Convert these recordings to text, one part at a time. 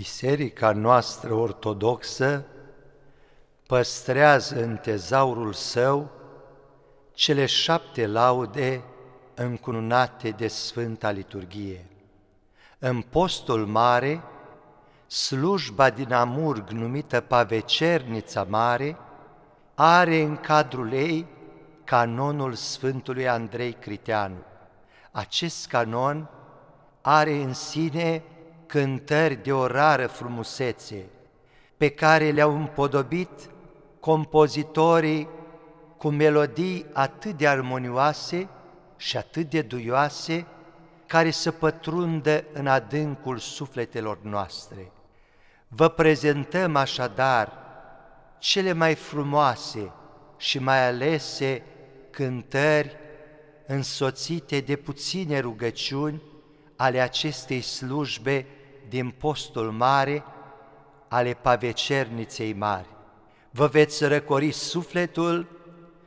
Biserica noastră ortodoxă păstrează în tezaurul său cele șapte laude încununate de Sfânta Liturghie. În postul mare, slujba din Amurg numită Pavecernița Mare are în cadrul ei canonul Sfântului Andrei Criteanu. Acest canon are în sine cântări de o rară frumusețe, pe care le-au împodobit compozitorii cu melodii atât de armonioase și atât de duioase, care să pătrundă în adâncul sufletelor noastre. Vă prezentăm așadar cele mai frumoase și mai alese cântări însoțite de puține rugăciuni ale acestei slujbe din postul mare ale pavecerniței mari. Vă veți răcori sufletul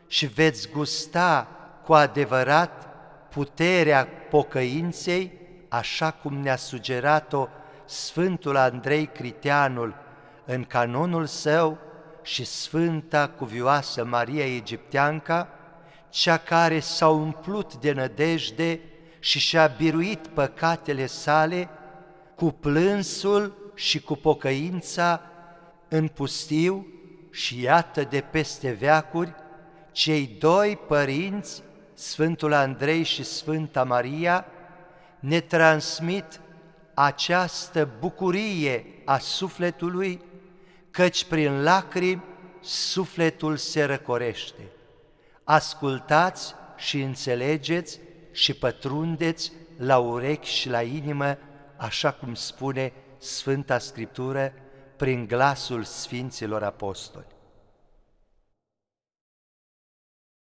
și veți gusta cu adevărat puterea pocăinței, așa cum ne-a sugerat-o Sfântul Andrei Criteanul în canonul său și Sfânta Cuvioasă Maria Egipteanca, cea care s-a umplut de nădejde și și-a biruit păcatele sale cu plânsul și cu pocăința în pustiu și iată de peste veacuri, cei doi părinți, Sfântul Andrei și Sfânta Maria, ne transmit această bucurie a sufletului, căci prin lacrimi sufletul se răcorește. Ascultați și înțelegeți și pătrundeți la urechi și la inimă, așa cum spune Sfânta Scriptură prin glasul Sfinților Apostoli.